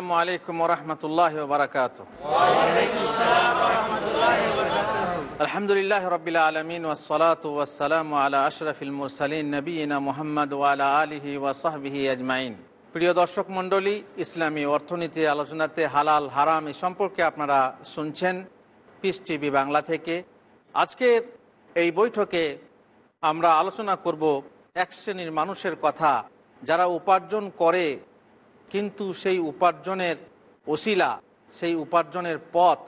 আসসালামু আলাইকুম রহমতুল্লাহ বারকাত আলহামদুলিল্লাহ রবিল আলমিন ওসলাত ওয়াসালাম আলা আশরফিল মুরসালিন নবীনা মোহাম্মদ ওয়ালা আলহি ওয়াসবিহি আজমাইন। প্রিয় দর্শক মণ্ডলী, ইসলামী অর্থনীতি আলোচনাতে হালাল হারাম এ সম্পর্কে আপনারা শুনছেন পিস টিভি বাংলা থেকে। আজকের এই বৈঠকে আমরা আলোচনা করব এক শ্রেণির মানুষের কথা, যারা উপার্জন করে কিন্তু সেই উপার্জনের ওসিলা, সেই উপার্জনের পথ,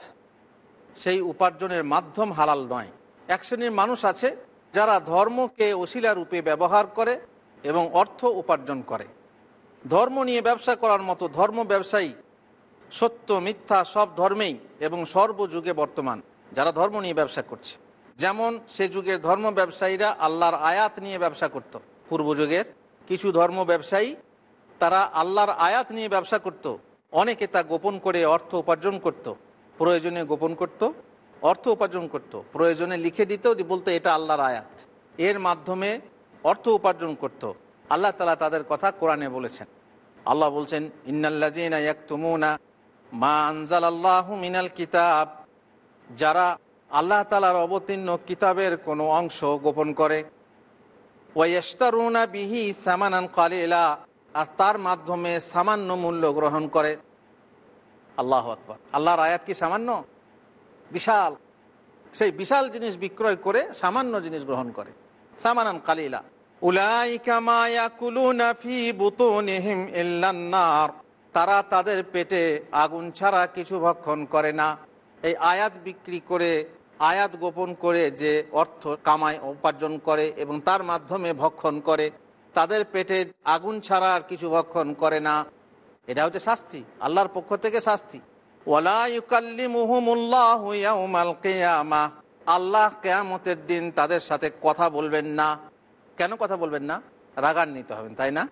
সেই উপার্জনের মাধ্যম হালাল নয়। এক শ্রেণির মানুষ আছে যারা ধর্মকে ওসিলা রূপে ব্যবহার করে এবং অর্থ উপার্জন করে। ধর্ম নিয়ে ব্যবসা করার মতো ধর্ম ব্যবসায়ী সত্য, মিথ্যা সব ধর্মেই এবং সর্বযুগে বর্তমান যারা ধর্ম নিয়ে ব্যবসা করছে। যেমন সে যুগের ধর্ম ব্যবসায়ীরা আল্লাহর আয়াত নিয়ে ব্যবসা করত। পূর্ব যুগের কিছু ধর্ম ব্যবসায়ী তারা আল্লাহর আয়াত নিয়ে ব্যবসা করত। অনেকে তা গোপন করে অর্থ উপার্জন করত। প্রয়োজনে গোপন করত, অর্থ উপার্জন করত। প্রয়োজনে লিখে দিত যে বলতো এটা আল্লাহর আয়াত। এর মাধ্যমে অর্থ উপার্জন করত। আল্লাহ তালা তাদের কথা কোরআনে বলেছেন। আল্লাহ বলছেন ইন্নাল্লাজিনা মা আনজাল আল্লাহ মিনাল কিতাব। যারা আল্লাহ তালার অবতীর্ণ কিতাবের কোনো অংশ গোপন করে। ওয়াইস্তারুনা বিহি সামানান কালিলা। আর তার মাধ্যমে সামান্য মূল্য গ্রহণ করে। আল্লাহ আকবর। আল্লাহর আয়াত কি সামান্য? বিশাল। সেই বিশাল জিনিস বিক্রয় করে সামান্য জিনিস গ্রহণ করে। সামানান কালিলা। তারা তাদের পেটে আগুন ছাড়া কিছু ভক্ষণ করে না। এই আয়াত বিক্রি করে, আয়াত গোপন করে যে অর্থ কামায়, উপার্জন করে এবং তার মাধ্যমে ভক্ষণ করে। তাদের পেটে আগুন ছাড়া আর কিছু ভক্ষণ করে না। এটা হচ্ছে শাস্তি, আল্লাহর পক্ষ থেকে শাস্তি। আল্লাহ কেয়ামতের দিন তাদের সাথে কথা বলবেন না। কেন কথা বলবেন না? রাগান্বিত হবেন, তাই না?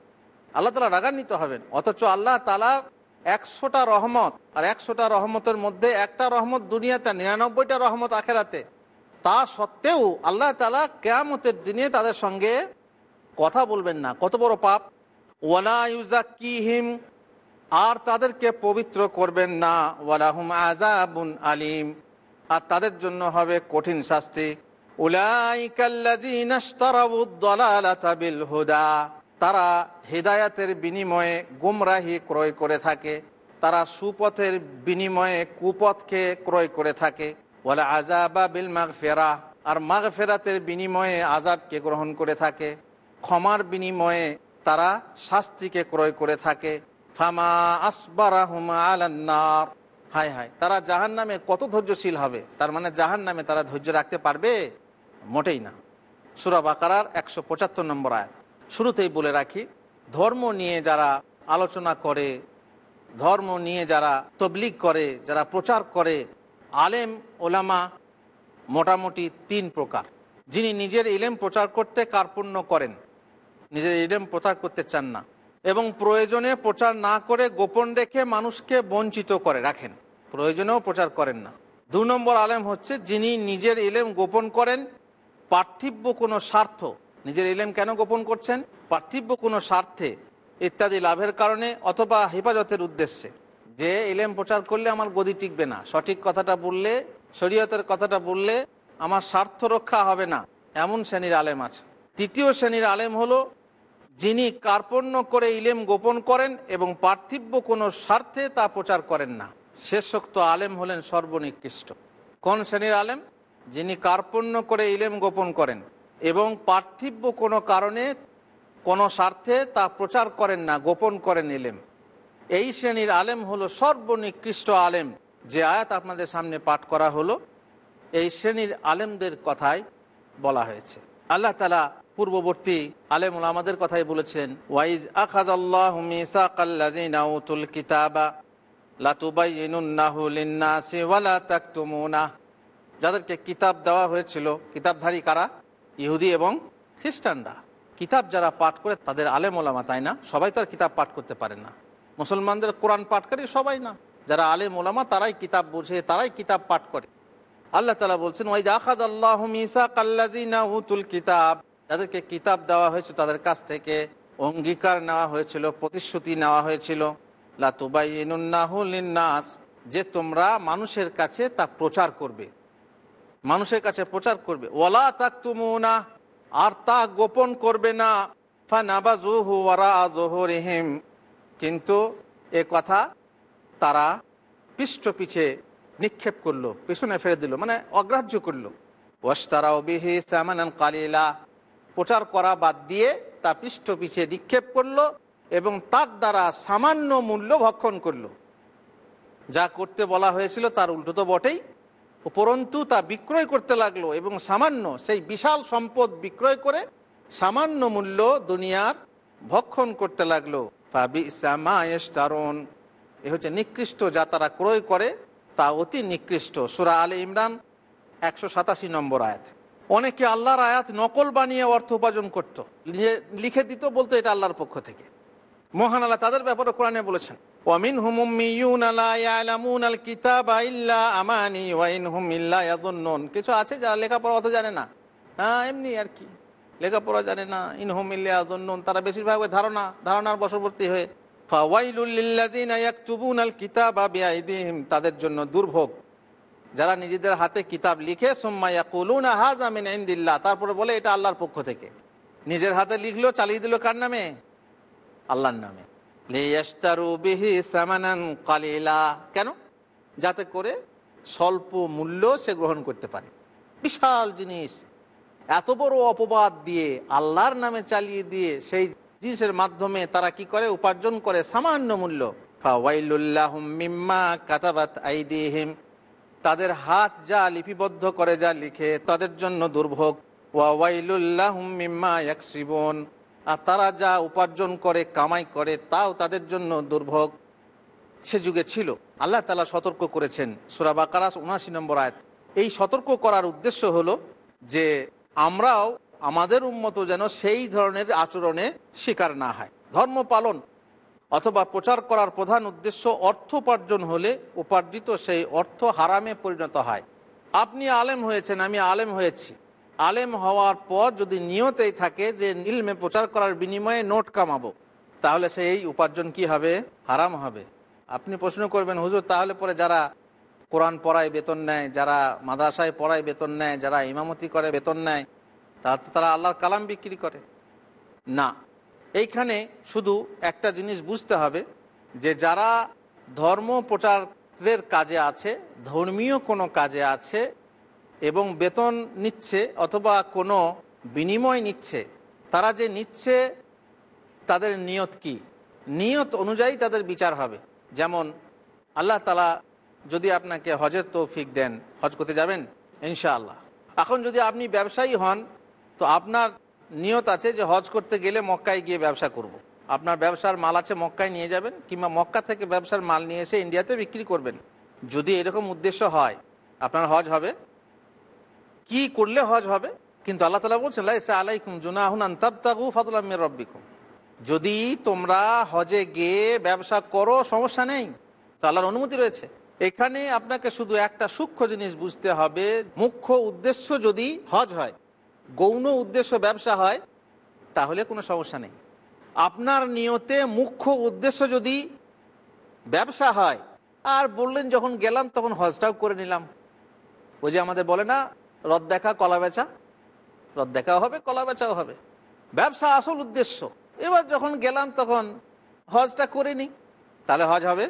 আল্লাহ তালা রাগান্বিত হবেন, অথচ আল্লাহ তালা একশোটা রহমত, আর একশোটা রহমতের মধ্যে একটা রহমত দুনিয়াতে, নিরানব্বইটা রহমত আখেরাতে। তা সত্ত্বেও আল্লাহ তালা কেয়ামতের দিনে তাদের সঙ্গে কথা বলবেন না। কত বড় পাপ? ওয়ালা ইউজাকিহিম আর তাদেরকে পবিত্র করবেন না। ওয়ালাহুম আজাবুন আলিম, আর তাদের জন্য হবে কঠিন শাস্তি। হুদা তারা হেদায়াতের বিনিময়ে গুমরাহি ক্রয় করে থাকে। তারা সুপথের বিনিময়ে কুপথকে ক্রয় করে থাকে। বলে আজাবা বিল মাগ ফেরা আর মাগ ফেরাতের বিনিময়ে আজাবকে গ্রহণ করে থাকে। ক্ষমার বিনিময়ে তারা শাস্তিকে ক্রয় করে থাকে। ফামা আসবারাহুমা হায় হায়, তারা জাহান নামে কত ধৈর্যশীল হবে? তার মানে জাহান নামে তারা ধৈর্য রাখতে পারবে? মোটেই না। সুরা বাকারার একশো পঁচাত্তর নম্বর আয়াত। শুরুতেই বলে রাখি, ধর্ম নিয়ে যারা আলোচনা করে, ধর্ম নিয়ে যারা তবলিগ করে, যারা প্রচার করে, আলেম, ওলামা, মোটামুটি তিন প্রকার। যিনি নিজের ইলেম প্রচার করতে কার্পণ্য করেন নিজের ইলেম প্রচার করতে চান না এবং প্রয়োজনে প্রচার না করে গোপন রেখে মানুষকে বঞ্চিত করে রাখেন। প্রয়োজনেও প্রচার করেন না। দু নম্বর আলেম হচ্ছে যিনি নিজের ইলেম গোপন করেন, পার্থিব্য কোনো স্বার্থ। নিজের ইলেম কেন গোপন করছেন? পার্থিব্য কোনো স্বার্থে, ইত্যাদি লাভের কারণে অথবা হেফাজতের উদ্দেশ্যে। যে ইলেম প্রচার করলে আমার গদি টিকবে না। সঠিক কথাটা বললে, শরীয়তের কথাটা বললে আমার স্বার্থ রক্ষা হবে না। এমন শ্রেণির আলেম আছে। তৃতীয় শ্রেণির আলেম হলো যিনি কার্পণ্য করে ইলেম গোপন করেন এবং পার্থিব্য কোনো স্বার্থে তা প্রচার করেন না। শেষোক্ত আলেম হলেন সর্বনিকৃষ্ট। কোন শ্রেণির আলেম? যিনি কার্পণ্য করে ইলেম গোপন করেন এবং পার্থিব্য কোনো কারণে, কোনো স্বার্থে তা প্রচার করেন না, গোপন করেন ইলেম। এই শ্রেণির আলেম হলো সর্বনিকৃষ্ট আলেম। যে আয়াত আপনাদের সামনে পাঠ করা হলো, এই শ্রেণির আলেমদের কথাই বলা হয়েছে। আল্লাহ তালা পূর্ববর্তী আলেম আমাদের কথাই বলেছেন, ওয়াইজ আখাজ আল্লাহ কিতাবা যাদেরকে কিতাব দেওয়া হয়েছিল, কিতাবধারী কারা? ইহুদি এবং খ্রিস্টানরা। কিতাব যারা পাঠ করে, তাদের আলেম ওলামা তাই না? সবাই তো আর কিতাব পাঠ করতে পারে না। মুসলমানদের কোরআন পাঠকারী সবাই না। যারা আলেম ওলামা তারাই কিতাব বোঝে, তারাই কিতাব পাঠ করে। আল্লাহ তালা বলছেন ওই আখাদ আল্লাহ কাল্লাজিনা কিতাব। যাদেরকে কিতাব দেওয়া হয়েছিল, তাদের কাছ থেকে অঙ্গীকার নেওয়া হয়েছিল, প্রতিশ্রুতি নেওয়া হয়েছিল। লাতুবাইনাস যে তোমরা মানুষের কাছে তা প্রচার করবে। মানুষের কাছে প্রচার করবে। ওলা তাক তুমুনা আর তা গোপন করবে না। ফানাবাজুহু ওয়ারা কিন্তু এ কথা তারা পৃষ্ঠ পিছে নিক্ষেপ করল, পেছনে ফেলে দিল মানে অগ্রাহ্য করল। ওয়াস্তারাও বিহি সামানান কালিলা প্রচার করা বাদ দিয়ে তা পৃষ্ঠ পিছে নিক্ষেপ করল এবং তার দ্বারা সামান্য মূল্য ভক্ষণ করল। যা করতে বলা হয়েছিল তার উল্টো তো বটেই। উপরন্তু তা বিক্রয় করতে লাগল এবং সামান্য, সেই বিশাল সম্পদ বিক্রয় করে সামান্য মূল্য দুনিয়ার ভক্ষণ করতে লাগল। এ হচ্ছে নিকৃষ্ট যা তারা ক্রয় করে, তা অতি নিকৃষ্ট। সুরা আলে ইমরান একশো সাতাশি নম্বর আয়াত। অনেকে আল্লাহর আয়াত নকল বানিয়ে অর্থ উপার্জন করত। লিখে দিত বলতো এটা আল্লাহর পক্ষ থেকে। মহান আল্লাহ তাদের ব্যাপারে কোরআনে বলেছেন, ওয়ামিন হুমুমিউন আল কিতাব ইল্লা আমানি ওয়াইন হুম ইল্লা ইয়াজুন্নুন কিছু আছে যারা লেখাপড়া অত জানে না? হ্যাঁ এমনি আর কি। লেখাপড়া জানে না, ইন হুম ইল্লা ইয়াজুন্নুন তারা বেশিরভাগ ধারণা, ধারণার বশবর্তী হয়ে ফাওয়াইলুল লিল্লাযিনা ইয়াকতুবুনাল কিতাবা বিআইদিহিম। তাদের জন্য দুর্ভোগ। যারা নিজেদের হাতে কিতাব লিখে, সুম্মা ইয়াকুলুনা হাযা মিন ইনদিল্লাহ তারপরে বলে, এটা আল্লাহর পক্ষ থেকে। নিজের হাতে লিখলো, চালিয়ে দিল কার নামে? আল্লাহর নামে। কালিলা। কেন? যাতে করে স্বল্প মূল্য সে গ্রহণ করতে পারে। বিশাল জিনিস। এত বড় অপবাদ দিয়ে আল্লাহর নামে চালিয়ে দিয়ে সেই জিনিসের মাধ্যমে তারা কি করে? উপার্জন করে সামান্য মূল্য। মিম্মা তাদের হাত যা লিপিবদ্ধ করে যা লিখে, তাদের জন্য দুর্ভোগ। ওয়াইলুল্লাহ মিম্মা ইয়াকসিবন। আর তারা যা উপার্জন করে, কামাই করে, তাও তাদের জন্য দুর্ভোগ। সে যুগে ছিল। আল্লাহ তালা সতর্ক করেছেন সুরা বাকারাস উনাশি নম্বর আয়াত। এই সতর্ক করার উদ্দেশ্য হলো যে আমরাও আমাদের উন্মত যেন সেই ধরনের আচরণে শিকার না হয়। ধর্ম পালন অথবা প্রচার করার প্রধান উদ্দেশ্য অর্থ উপার্জন হলে উপার্জিত সেই অর্থ হারামে পরিণত হয়। আপনি আলেম হয়েছেন, আমি আলেম হয়েছি। আলেম হওয়ার পর যদি নিয়তেই থাকে যে ইলমে প্রচার করার বিনিময়ে নোট কামাবো, তাহলে সেই উপার্জন কি হবে? হারাম হবে। আপনি প্রশ্ন করবেন, হুজুর, তাহলে পরে যারা কোরআন পড়ায় বেতন নেয়, যারা মাদ্রাসায় পড়ায় বেতন নেয়, যারা ইমামতি করে বেতন নেয় তারা তো তারা আল্লাহর কালাম বিক্রি করে? না। এইখানে শুধু একটা জিনিস বুঝতে হবে যে যারা ধর্ম প্রচারের কাজে আছে, ধর্মীয় কোনো কাজে আছে এবং বেতন নিচ্ছে অথবা কোনো বিনিময় নিচ্ছে, তারা যে নিচ্ছে তাদের নিয়ত কি? নিয়ত অনুযায়ী তাদের বিচার হবে। যেমন আল্লাহ তালা যদি আপনাকে হজের তৌফিক দেন, হজ করতে যাবেন, ইনশাআল্লাহ। এখন যদি আপনি ব্যবসায়ী হন, তো আপনার নিয়ত আছে যে হজ করতে গেলে মক্কায় গিয়ে ব্যবসা করব। আপনার ব্যবসার মাল আছে, মক্কায় নিয়ে যাবেন কিংবা মক্কা থেকে ব্যবসার মাল নিয়ে এসে ইন্ডিয়াতে বিক্রি করবেন। যদি এরকম উদ্দেশ্য হয়, আপনার হজ হবে। কি করলে হজ হবে? কিন্তু আল্লাহ তালা বলছেন, লাইসা আলাইকুম জুনাহুন ফাতুলামের রব্বিকুম। যদি তোমরা হজে গিয়ে ব্যবসা করো, সমস্যা নেই। তো আল্লাহর অনুমতি রয়েছে। এখানে আপনাকে শুধু একটা সূক্ষ্ম জিনিস বুঝতে হবে। মুখ্য উদ্দেশ্য যদি হজ হয় গৌণ উদ্দেশ্য ব্যবসা হয়, তাহলে কোনো সমস্যা নেই। আপনার নিয়তে মুখ্য উদ্দেশ্য যদি ব্যবসা হয়, আর বললেন যখন গেলাম তখন হজটাও করে নিলাম। ওই যে আমাদের বলে না রদ দেখা, কলা বেচা। রদ দেখাও হবে, কলা বেচাও হবে। ব্যবসা আসল উদ্দেশ্য। এবার যখন গেলাম তখন হজটা করে নি তাহলে হজ হবে?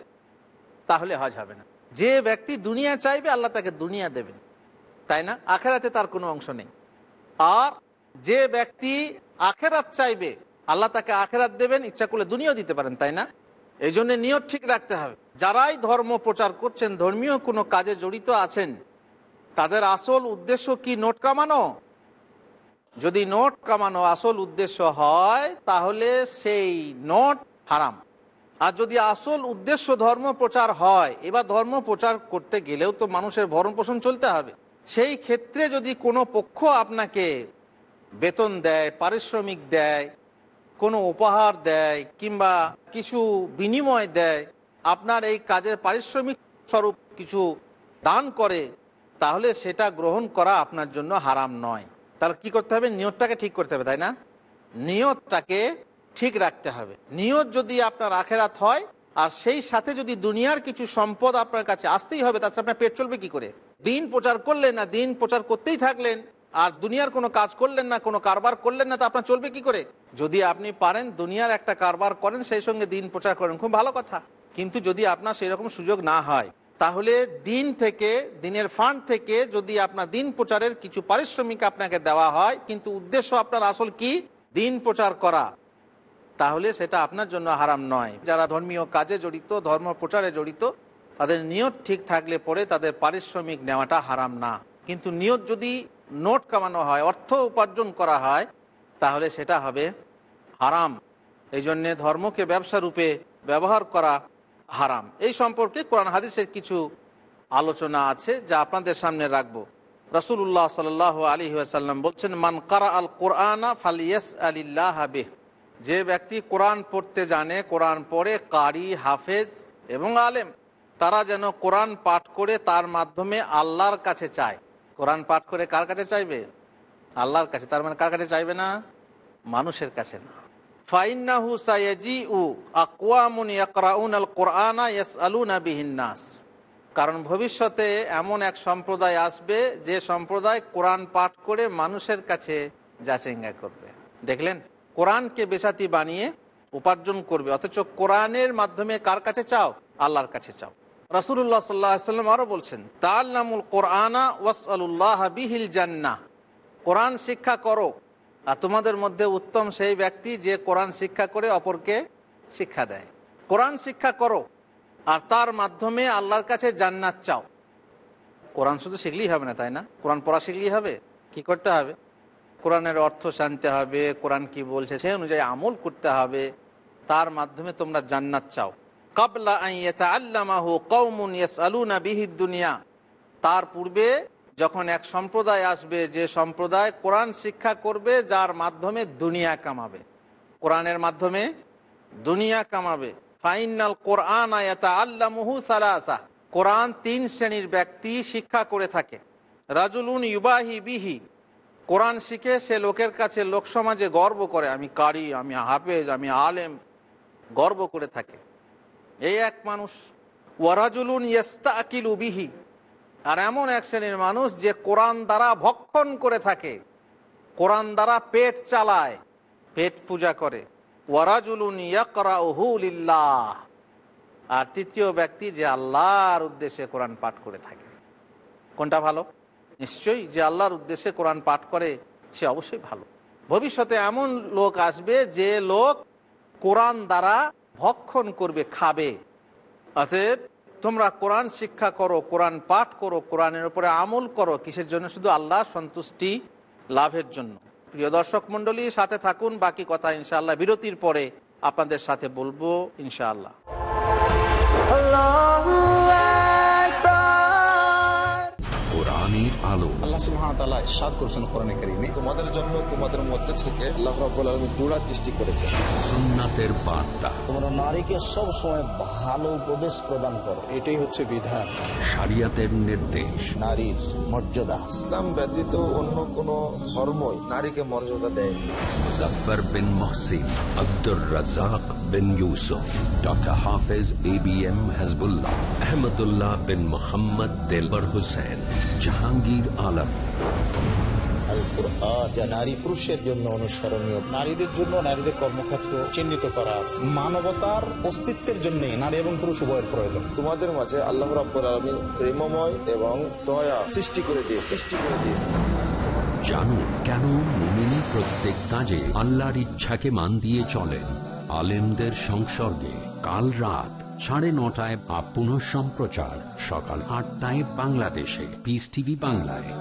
তাহলে হজ হবে না। যে ব্যক্তি দুনিয়া চাইবে, আল্লাহ তাকে দুনিয়া দেবেন। তাই না? আখেরাতে তার কোনো অংশ নেই। আর যে ব্যক্তি আখেরাত চাইবে, আল্লাহ তাকে আখেরাত দেবেন, ইচ্ছা করলে দুনিয়াও দিতে পারেন, তাই না? এই জন্য নিয়ত ঠিক রাখতে হবে। যারাই ধর্ম প্রচার করছেন, ধর্মীয় কোনো কাজে জড়িত আছেন, তাদের আসল উদ্দেশ্য কি নোট কামানো? যদি নোট কামানো আসল উদ্দেশ্য হয়, তাহলে সেই নোট হারাম। আর যদি আসল উদ্দেশ্য ধর্ম প্রচার হয়, এবার ধর্ম প্রচার করতে গেলেও তো মানুষের ভরণ পোষণ চলতে হবে। সেই ক্ষেত্রে যদি কোনো পক্ষ আপনাকে বেতন দেয়, পারিশ্রমিক দেয়, কোনো উপহার দেয় কিংবা কিছু বিনিময় দেয়, আপনার এই কাজের পারিশ্রমিক স্বরূপ কিছু দান করে, তাহলে সেটা গ্রহণ করা আপনার জন্য হারাম নয়। তাহলে কি করতে হবে? নিয়তটাকে ঠিক করতে হবে, তাই না? নিয়তটাকে ঠিক রাখতে হবে। নিয়ত যদি আপনার আখেরাত হয়, আর সেই সাথে যদি দুনিয়ার কিছু সম্পদ আপনার কাছে আসতেই হবে তাছাড়া আপনার পেট চলবে কি করে? দিন প্রচার করলেন না, দিন প্রচার করতেই থাকলেন। আর দুনিয়ার কোনো কাজ করলেন না, কোনো কারবার করলেন না, তো আপনার চলবে কি করে? যদি আপনি পারেন দুনিয়ার একটা কারবার করেন, সেই সঙ্গে দিন প্রচার করেন, খুব ভালো কথা। কিন্তু যদি আপনার সেই রকম সুযোগ না হয়, তাহলে দিন থেকে, দিনের ফান্ড থেকে যদি আপনার দিন প্রচারের কিছু পারিশ্রমিক আপনাকে দেওয়া হয়, কিন্তু উদ্দেশ্য আপনার আসল কি? দিন প্রচার করা। তাহলে সেটা আপনার জন্য হারাম নয়। যারা ধর্মীয় কাজে জড়িত, ধর্ম প্রচারে জড়িত তাদের নিয়ত ঠিক থাকলে পরে তাদের পারিশ্রমিক নেওয়াটা হারাম না। কিন্তু নিয়ত যদি নোট কামানো হয়, অর্থ উপার্জন করা হয়, তাহলে সেটা হবে হারাম। এই জন্যে ধর্মকে ব্যবসা রূপে ব্যবহার করা হারাম। এই সম্পর্কে কোরআন হাদিসের কিছু আলোচনা আছে যা আপনাদের সামনে রাখব। রসুল্লাহ সাল আলী আসাল্লাম বলছেন, মান কারা আল কোরআনা ফালিয়াস আলিল্লাহ হাবিহ যে ব্যক্তি কোরআন পড়তে জানে, কোরআন পড়ে কারি, হাফেজ এবং আলেম। তারা যেন কোরআন পাঠ করে তার মাধ্যমে আল্লাহর কাছে চায়। কোরআন পাঠ করে কার কাছে চাইবে? আল্লাহর কাছে। তার মানে কার কাছে চাইবে না? মানুষের কাছে না। ইয়াকরাউন আল কারণ ভবিষ্যতে এমন এক সম্প্রদায় আসবে, যে সম্প্রদায় কোরআন পাঠ করে মানুষের কাছে যাচেঙ্গা করবে। দেখলেন? কোরআনকে বেসাতি বানিয়ে উপার্জন করবে। অথচ কোরআনের মাধ্যমে কার কাছে চাও? আল্লাহর কাছে চাও। রাসুল্লাহ সাল্লাম আরও বলছেন তাল নামুল কোরআনা ওয়াসাল্লাহ বিহিল জান্না কোরআন শিক্ষা করো, আর তোমাদের মধ্যে উত্তম সেই ব্যক্তি যে কোরআন শিক্ষা করে অপরকে শিক্ষা দেয়। কোরআন শিক্ষা করো, আর তার মাধ্যমে আল্লাহর কাছে জান্নাত চাও। কোরআন শুধু শিখলেই হবে না, তাই না? কোরআন পড়া শিখলেই হবে? কি করতে হবে? কোরআনের অর্থ জানতে হবে, কোরআন কি বলছে সেই অনুযায়ী আমল করতে হবে। তার মাধ্যমে তোমরা জান্নাত চাও। কাবলা দুনিয়া। তার পূর্বে যখন এক সম্প্রদায় আসবে, যে সম্প্রদায় কোরআন শিক্ষা করবে, যার মাধ্যমে দুনিয়া কামাবে। কোরআনের মাধ্যমে দুনিয়া কামাবে। ফাইনাল কোরআন আয়াতা আল্লামুহু সালাসা। কোরআন তিন শ্রেণির ব্যক্তি শিক্ষা করে থাকে। রাজুলুন ইউবাহি বিহি। কোরআন শিখে সে লোকের কাছে লোক সমাজে গর্ব করে। আমি কারি, আমি হাফেজ, আমি আলেম। গর্ব করে থাকে। এই এক মানুষ, ওয়ারাজুলুন ইয়েস্তা বিহি। আর এমন এক শ্রেণির মানুষ যে কোরআন দ্বারা ভক্ষণ করে থাকে, কোরআন দ্বারা পেট চালায়, পেট পূজা করে। ওয়ারাজুলুন ইয়াকরাউহুলিল্লাহ আর তৃতীয় ব্যক্তি যে আল্লাহর উদ্দেশ্যে কোরআন পাঠ করে থাকে। কোনটা ভালো? নিশ্চয়ই যে আল্লাহর উদ্দেশ্যে কোরআন পাঠ করে, সে অবশ্যই ভালো। ভবিষ্যতে এমন লোক আসবে যে লোক কোরআন দ্বারা ভক্ষণ করবে, খাবে। অতএব তোমরা কোরআন শিক্ষা করো, কোরআন পাঠ করো, কোরআনের উপরে আমল করো, কিসের জন্য? শুধু আল্লাহ সন্তুষ্টি লাভের জন্য। প্রিয় দর্শক মন্ডলী সাথে থাকুন, বাকি কথা ইনশাআল্লাহ বিরতির পরে আপনাদের সাথে বলব ইনশাআল্লাহ। ইরশাদ করেছেন কোরআনে কারীমে। তোমাদের জন্য তোমাদের মধ্যে থেকে আল্লাহ রাব্বুল আলামিন জোড়া সৃষ্টি করেছেন সুন্নাতের বার্তা। তোমরা নারীকে সব সময় ভালো উপদেশ প্রদান করো। এটাই হচ্ছে বিধান। শরিয়াতের নির্দেশ। নারীর মর্যাদা। ইসলাম ব্যতীত অন্য কোন ধর্মই নারীকে মর্যাদা দেয়নি। Muzaffar bin Mohsin Abdur Razzak bin Yusuf doctor Hafez A B M Hasbullah Ahmadullah bin Mohammad Delwar Hussain Jahangir Alam Al Quran যা নারী পুরুষের জন্য অনুসরণীয়। নারীদের জন্য নারীদের কর্মক্ষেত্র চিহ্নিত করা আছে। মানবতার অস্তিত্বের জন্য নারী এবং পুরুষ উভয়ের প্রয়োজন। তোমাদের মাঝে আল্লাহ রাব্বুল আলামিন প্রেমময় এবং দয়া সৃষ্টি করে দিয়ে সৃষ্টি করে দিয়েছে। জানুন কেন মুমিন প্রত্যেক কাজে আল্লাহর ইচ্ছাকে মান দিয়ে চলেন? আলেমদের সংসর্গে কাল রাত সাড়ে নটায় বা পুনঃ সম্প্রচার সকাল আটটায় বাংলাদেশে। পিস টিভি বাংলায়।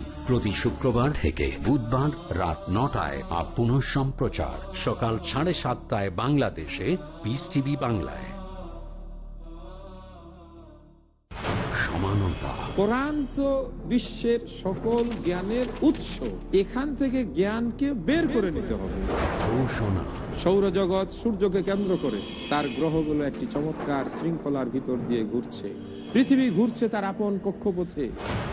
প্রতি শুক্রবার থেকে বুধবার রাত নটায় আর পুনঃ সম্প্রচার। সকাল সাড়ে সাতটায় বাংলাদেশে পিস টিভি বাংলায়। সমানতা। কোরআন তো বিশ্বের সকল জ্ঞানের উৎস এখান থেকে জ্ঞানকে বের করে নিতে হবে। ঘোষণা। সৌরজগৎ সূর্যকে কেন্দ্র করে তার গ্রহগুলো একটি চমৎকার শৃঙ্খলার ভিতর দিয়ে ঘুরছে। পৃথিবী ঘুরছে তার আপন কক্ষপথে।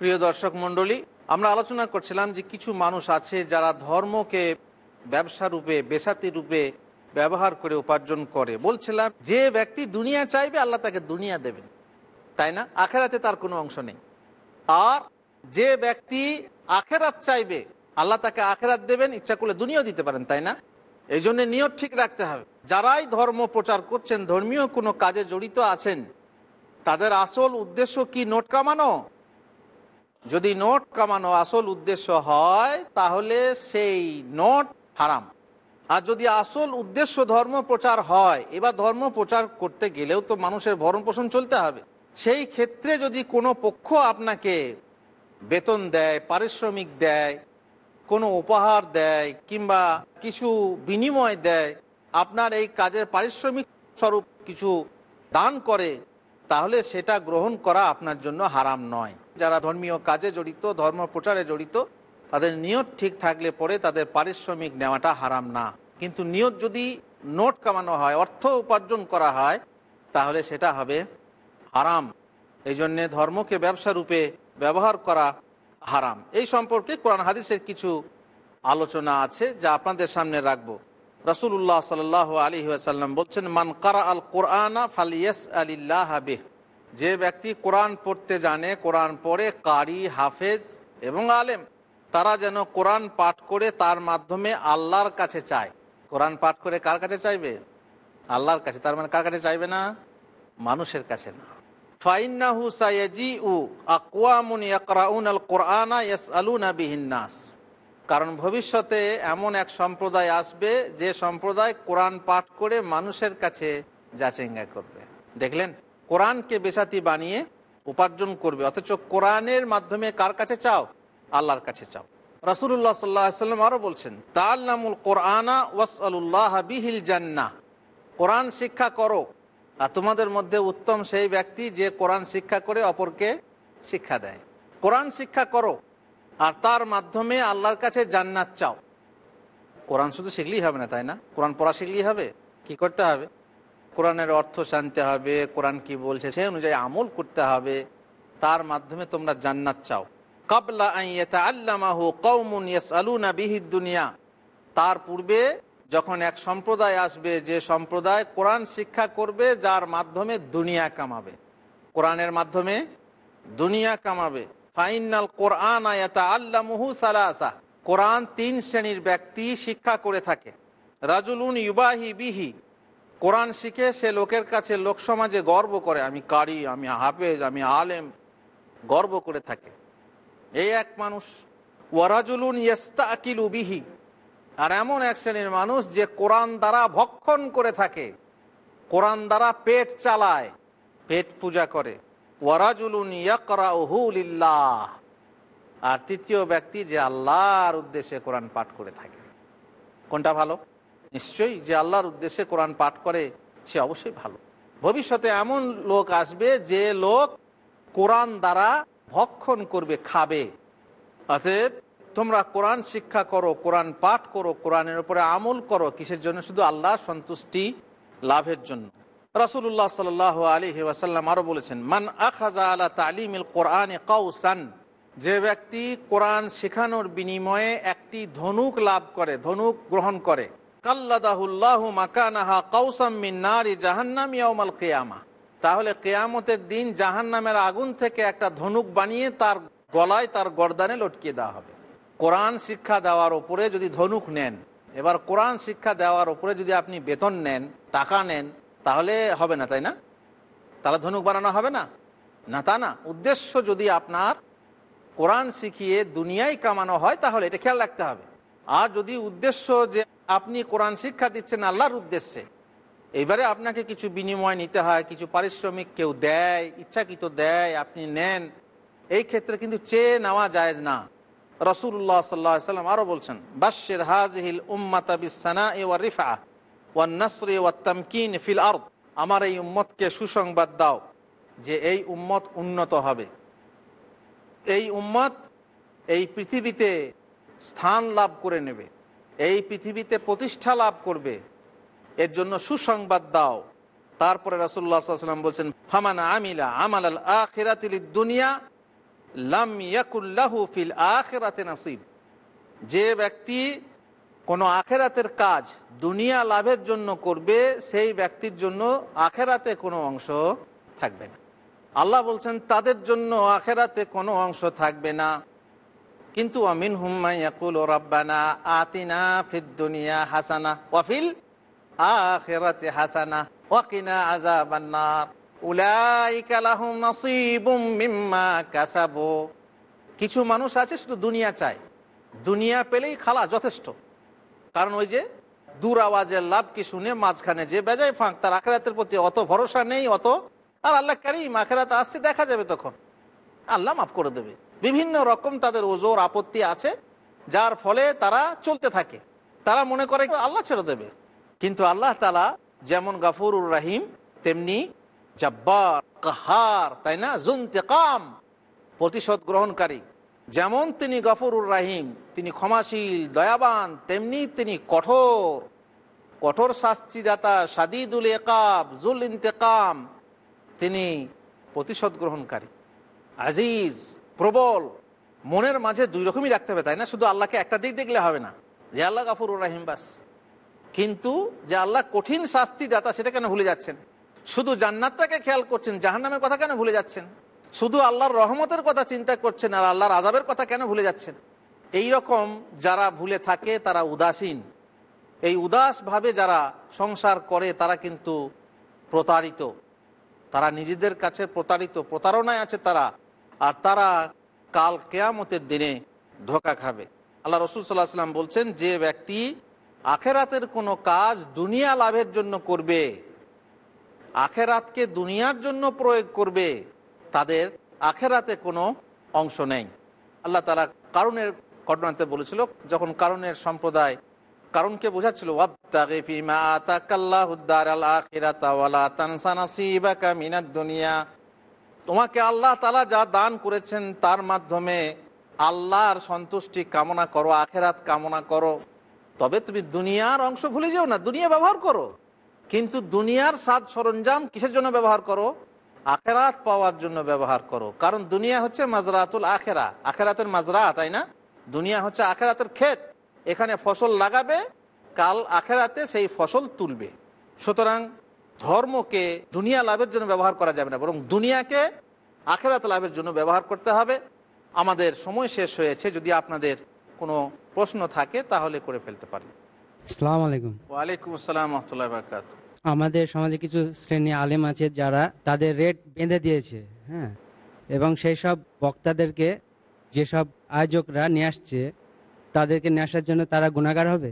প্রিয় দর্শক মণ্ডলী, আমরা আলোচনা করছিলাম যে কিছু মানুষ আছে যারা ধর্মকে ব্যবসা রূপে, বেসাতি রূপে ব্যবহার করে উপার্জন করে। বলছিলাম, যে ব্যক্তি দুনিয়া চাইবে, আল্লাহ তাকে দুনিয়া দেবেন। তাই না? আখেরাতে তার কোনো অংশ নেই। আর যে ব্যক্তি আখেরাত চাইবে, আল্লাহ তাকে আখেরাত দেবেন, ইচ্ছা করলে দুনিয়াও দিতে পারেন, তাই না? এই জন্য নিয়ত ঠিক রাখতে হবে। যারাই ধর্ম প্রচার করছেন, ধর্মীয় কোনো কাজে জড়িত আছেন, তাদের আসল উদ্দেশ্য কি? নোট কামানো? যদি নোট কামানো আসল উদ্দেশ্য হয়, তাহলে সেই নোট হারাম। আর যদি আসল উদ্দেশ্য ধর্ম প্রচার হয়, এবার ধর্ম প্রচার করতে গেলেও তো মানুষের ভরণ পোষণ চলতে হবে। সেই ক্ষেত্রে যদি কোনো পক্ষ আপনাকে বেতন দেয়, পারিশ্রমিক দেয়, কোনো উপহার দেয়, কিংবা কিছু বিনিময় দেয়, আপনার এই কাজের পারিশ্রমিক স্বরূপ কিছু দান করে তাহলে সেটা গ্রহণ করা আপনার জন্য হারাম নয়। যারা ধর্মীয় কাজে জড়িত, ধর্ম প্রচারে জড়িত, তাদের নিয়ত ঠিক থাকলে পরে তাদের পারিশ্রমিক নেওয়াটা হারাম না। কিন্তু নিয়ত যদি নোট কামানো হয়, অর্থ উপার্জন করা হয়, তাহলে সেটা হবে হারাম। এই জন্যে ধর্মকে ব্যবসা রূপে ব্যবহার করা হারাম। এই সম্পর্কে কোরআন হাদিসের কিছু আলোচনা আছে, যা আপনাদের সামনে রাখব। রসুল্লাহ সাল আলী আসাল্লাম বলছেন, মান কারা আল কোরআনা ফালিয়াস আলিল্লাহ যে ব্যক্তি কোরআন পড়তে জানে, কোরআন পড়ে, কারি, হাফেজ এবং আলেম, তারা যেন কোরআন পাঠ করে তার মাধ্যমে আল্লাহর কাছে চায়। কোরআন পাঠ করে কার কাছে চাইবে? আল্লাহর কাছে। তার মানে কার কাছে চাইবে না? মানুষের কাছে না। ফাইন্নাহু সায়াজিউ আকওয়ামুন ইয়াকরাউন আল কোরআনা ইয়াসআলুনা বিহিন নাস। কারণ ভবিষ্যতে এমন এক সম্প্রদায় আসবে, যে সম্প্রদায় কোরআন পাঠ করে মানুষের কাছে যাচেঙ্গা করবে। দেখলেন? কোরআনকে বেসাতি বানিয়ে উপার্জন করবে, অথচ কোরআনের মাধ্যমে কার কাছে চাও? আল্লাহর কাছে চাও। রাসুল্লাহ সাল্লাম আরও বলছেন তাল্লামুল কোরআনা ওয়াসআলুল্লাহ বিহিল জান্না কোরআন শিক্ষা করো, আর তোমাদের মধ্যে উত্তম সেই ব্যক্তি যে কোরআন শিক্ষা করে অপরকে শিক্ষা দেয়। কোরআন শিক্ষা করো আর তার মাধ্যমে আল্লাহর কাছে জান্নাত চাও। কোরআন শুধু শিখলেই হবে না, তাই না? কোরআন পড়া শিখলেই হবে? কি করতে হবে? কোরআনের অর্থ জানতে হবে, কোরআন কি বলছে সেই অনুযায়ী আমল করতে হবে। তার মাধ্যমে তোমরা জান্নাত চাও। কাবলা বিহিদ দুনিয়া। তার পূর্বে যখন এক সম্প্রদায় আসবে, যে সম্প্রদায় কোরআন শিক্ষা করবে, যার মাধ্যমে দুনিয়া কামাবে। কোরআনের মাধ্যমে দুনিয়া কামাবে। ফাইনাল কোরআন আয়াতা আল্লামুহু সালাসা। কোরআন তিন শ্রেণির ব্যক্তি শিক্ষা করে থাকে। রাজুলুন ইউবাহি বিহি। কোরআন শিখে সে লোকের কাছে লোক সমাজে গর্ব করে, আমি কারি, আমি হাফেজ, আমি আলেম। গর্ব করে থাকে। এই এক মানুষ। ওয়ারাজুলুন ইয়েস্তা আকিলু বিহি। আর এমন এক শ্রেণির মানুষ যে কোরআন দ্বারা ভক্ষণ করে থাকে। কোরআন দ্বারা পেট চালায়, পেট পূজা করে। আর তৃতীয় ব্যক্তি যে আল্লাহর উদ্দেশ্যে কোরআন পাঠ করে থাকে। কোনটা ভালো? নিশ্চয়ই যে আল্লাহর উদ্দেশ্যে কোরআন পাঠ করে, সে অবশ্যই ভালো। ভবিষ্যতে এমন লোক আসবে যে লোক কোরআন দ্বারা ভক্ষণ করবে, খাবে। অতএব তোমরা কোরআন শিক্ষা করো, কোরআন পাঠ করো, কোরআনের উপরে আমল করো, কিসের জন্য? শুধু আল্লাহ সন্তুষ্টি লাভের জন্য। রাসুল্লাহ সাল আলী ওয়াসাল্লাম আরও বলেছেন, মান আখাজা আলা তালিমিল কোরআনে কাউসান যে ব্যক্তি কোরআন শেখানোর বিনিময়ে একটি ধনুক লাভ করে, ধনুক গ্রহণ করে। কাল্লাদাহুল্লাহ মাকানাহা কাউসাম মিন নারি জাহান্নাম কিয়ামা। তাহলে কেয়ামতের দিন জাহান্নামের আগুন থেকে একটা ধনুক বানিয়ে তার গলায় তার গর্দানে লটকিয়ে দেওয়া হবে। কোরআন শিক্ষা দেওয়ার উপরে যদি ধনুক নেন, এবার কোরআন শিক্ষা দেওয়ার উপরে যদি আপনি বেতন নেন, টাকা নেন তাহলে হবে না, তাই না? তাহলে ধনুক বানানো হবে না? না, তা না। উদ্দেশ্য যদি আপনার কোরআন শিখিয়ে দুনিয়ায় কামানো হয়, তাহলে এটা খেয়াল রাখতে হবে। আর যদি উদ্দেশ্য যে আপনি কোরআন শিক্ষা দিচ্ছেন আল্লাহর উদ্দেশ্যে, এবারে আপনাকে কিছু বিনিময় নিতে হয়, কিছু পারিশ্রমিক কেউ দেয়, ইচ্ছাকৃত দেয়, আপনি নেন, এই ক্ষেত্রে কিন্তু চেয়ে নেওয়া যায় না। রসুল্লাহ সাল্লাহ সাল্লাম আরও বলছেন বাশের হাজহিল উম্মাতা বিসানা ওয়া রিফা ওয়া নাসরি ওয়া ফিল আরদ, আমার এই উম্মতকে সুসংবাদ দাও যে এই উম্মত উন্নত হবে। এই উম্মত এই পৃথিবীতে স্থান লাভ করে নেবে, এই পৃথিবীতে প্রতিষ্ঠা লাভ করবে, এর জন্য সুসংবাদ দাও। তারপরে রাসুল্লাহ সাল্লাম বলছেন, ফামান আমিলা আমাল আল আখিরাতিল দুনিয়া লাম ইয়াকুল্লাহু ফিল আখিরাতে নাসিব। যে ব্যক্তি কোনো আখেরাতের কাজ দুনিয়া লাভের জন্য করবে, সেই ব্যক্তির জন্য আখেরাতে কোনো অংশ থাকবে না। আল্লাহ বলছেন, তাদের জন্য আখেরাতে কোনো অংশ থাকবে না। কিন্তু আমিন হুম্মাইয়াকুল ও রাব্বানা আতিনা ফিদ দুনিয়া হাসানা ওয়াফিল আখেরাতে হাসানা ওয়াকিনা নাসীবুম মিম্মা কিছু মানুষ আছে শুধু দুনিয়া চায়। দুনিয়া পেলেই খালা যথেষ্ট। কারণ ওই যে দূর আওয়াজের লাভ কি শুনে মাঝখানে যে বেজায় ফাঁক, তার আখেরাতের প্রতি অত ভরসা নেই, অত আর আল্লাহ কারিম আখেরাতে আসছে, দেখা যাবে তখন। আল্লাহ মাফ করে দেবে। বিভিন্ন রকম তাদের ওজোর আপত্তি আছে, যার ফলে তারা চলতে থাকে। তারা মনে করে আল্লাহ ছেড়ে দেবে। কিন্তু আল্লাহ তালা যেমন গাফুরুর রাহিম, তেমনি জব্বার, কাহার, তাই না? জুনতেকাম প্রতিশোধ গ্রহণকারী। যেমন তিনি গফরুর রাহিম, তিনি ক্ষমাশীল, দয়াবান, তেমনি তিনি কঠোর। কঠোর শাস্তিদাতা সাদিদুল একাব জুল ইন্তেকাম, তিনি প্রতিশোধ গ্রহণকারী। আজিজ, প্রবল, মনের মাঝে দুই রকমই রাখতে হবে, তাই না? শুধু আল্লাহকে একটা দিক দেখলে হবে না। যে আল্লাহ গাফুরুর রাহিম বাস। কিন্তু যে আল্লাহ কঠিন শাস্তি দাতা সেটা কেন ভুলে যাচ্ছেন? শুধু জান্নাতটাকে খেয়াল করছেন, জাহান্নামের কথা কেন ভুলে যাচ্ছেন? শুধু আল্লাহর রহমতের কথা চিন্তা করছেন আর আল্লাহর আজাবের কথা কেন ভুলে যাচ্ছেন? এই রকম যারা ভুলে থাকে তারা উদাসীন। এই উদাসভাবে যারা সংসার করে তারা কিন্তু প্রতারিত। তারা নিজেদের কাছে প্রতারিত, প্রতারণায় আছে তারা। আর তারা কাল কেয়ামতের দিনে ধোকা খাবে। আল্লাহ রসুল সাল্লাহ সাল্লাম বলছেন, যে ব্যক্তি আখেরাতের কোনো কাজ দুনিয়া লাভের জন্য করবে, আখেরাতকে দুনিয়ার জন্য প্রয়োগ করবে তাদের আখেরাতে কোনো অংশ নেই। আল্লাহ তালা কারণের ঘটনাতে বলেছিল, যখন কারণের সম্প্রদায় কারণকে বোঝাচ্ছিল তোমাকে আল্লাহ তালা যা দান করেছেন, তার মাধ্যমে আল্লাহর সন্তুষ্টি কামনা করো, আখেরাত কামনা করো। তবে তুমি দুনিয়ার অংশ ভুলে যাও না, দুনিয়া ব্যবহার করো। কিন্তু দুনিয়ার সাজ সরঞ্জাম কিসের জন্য ব্যবহার করো? আখেরাত পাওয়ার জন্য ব্যবহার করো। কারণ দুনিয়া হচ্ছে মাজরাতুল আখেরা। আখেরাতের মাজরা তাই না? দুনিয়া হচ্ছে আখেরাতের ক্ষেত। এখানে ফসল লাগাবে কাল আখেরাতে সেই ফসল তুলবে। সুতরাং ধর্মকে দুনিয়া লাভের জন্য ব্যবহার করা যাবে না বরং দুনিয়াকে আখেরাত লাভের জন্য ব্যবহার করতে হবে। আমাদের সময় শেষ হয়েছে যদি আপনাদের কোনো প্রশ্ন থাকে তাহলে করে ফেলতে পারেন আসসালামু আলাইকুম। ওয়ালাইকুম আসসালাম রহমতুল্লাহ বরকাত আমাদের সমাজে কিছু শ্রেণি আলেম আছে যারা তাদের রেট বেঁধে দিয়েছে হ্যাঁ? এবং সেই সব বক্তাদেরকে যেসব আয়োজকরা নিয়ে আসছে, তাদেরকে নিয়ে আসার জন্য তারা গুণাগার হবে?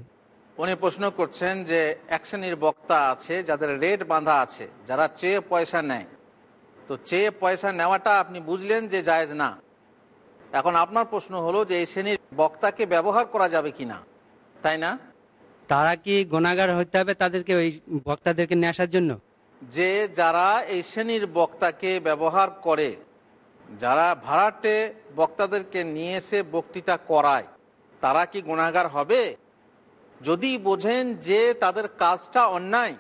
উনি প্রশ্ন করছেন যে এক শ্রেণির বক্তা আছে যাদের রেট বাঁধা আছে, যারা চেয়ে পয়সা নেয়। তো চেয়ে পয়সা নেওয়াটা আপনি বুঝলেন যে জায়েজ না। এখন আপনার প্রশ্ন হলো যে এই শ্রেণির বক্তাকে ব্যবহার করা যাবে কি না তাই না? তারা কি গোনাগার হতে হবে তাদেরকে ওই বক্তাদেরকে নিয়ে আসার জন্য? যে যারা এই শ্রেণির বক্তাকে ব্যবহার করে, যারা ভাড়াটে বক্তাদেরকে নিয়ে এসে বক্তৃতা করায়, তারা কি গুণাগার হবে? যদি বোঝেন যে তাদের কাজটা অন্যায়,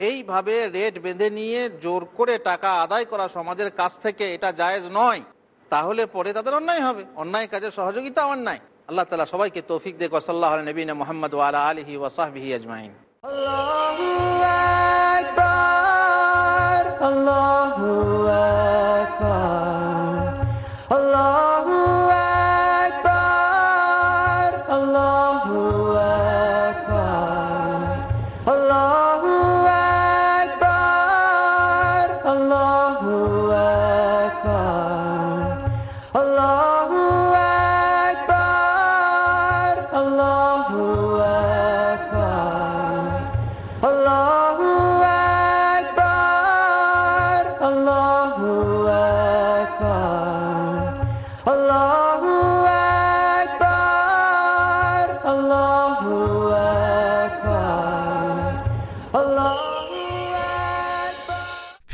এইভাবে রেট বেঁধে নিয়ে জোর করে টাকা আদায় করা সমাজের কাছ থেকে এটা জায়েজ নয়, তাহলে পরে তাদের অন্যায় হবে। অন্যায় কাজে সহযোগিতা অন্যায়। আল্লাহ তালা সবাইকে তৌফিক দেখ সাল্লাহ নবীন মোহাম্মদ ওয়ালা আলহি ওসাহবিহি আজমাইন। Allahu Akbar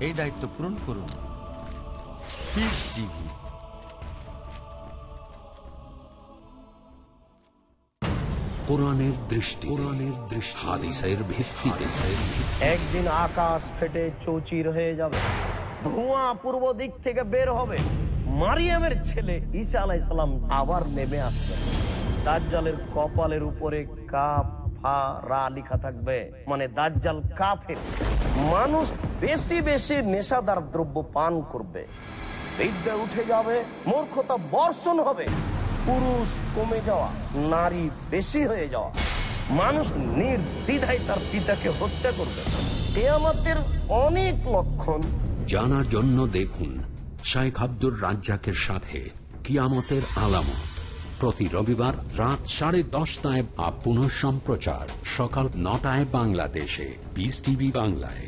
এই দায়িত্ব পূরণ করুন। পিস টিভি কোরআনের দৃষ্টি। কোরআনের দৃষ্টি। হাদিসের ভিত্তিতে। একদিন আকাশ ফেটে চৌচির হয়ে যাবে। ধোঁয়া পূর্ব দিক থেকে বের হবে। মারিয়ামের ছেলে ঈসা আলাইসালাম আবার নেমে আসবে। দাজ্জালের কপালের উপরে কাপ ফা রা লিখা থাকবে। মানে দাজ্জাল কাফের। মানুষ বেশি বেশি নেশাদার দ্রব্য পান করবে। বিদ্যা উঠে যাবে, মূর্খতা বর্ষণ হবে। পুরুষ কমে যাওয়া, নারী বেশি হয়ে যাওয়া। মানুষ নির্দ্বিধায় তার পিতাকে হত্যা করবে। আমাদের অনেক লক্ষণ। জানার জন্য দেখুন শাইখ আব্দুর রাজ্জাকের সাথে কিয়ামতের আলামত। প্রতি রবিবার রাত সাড়ে দশটায় আপ পুনঃ সম্প্রচার সকাল নটায় বাংলাদেশে। বিস টিভি বাংলায়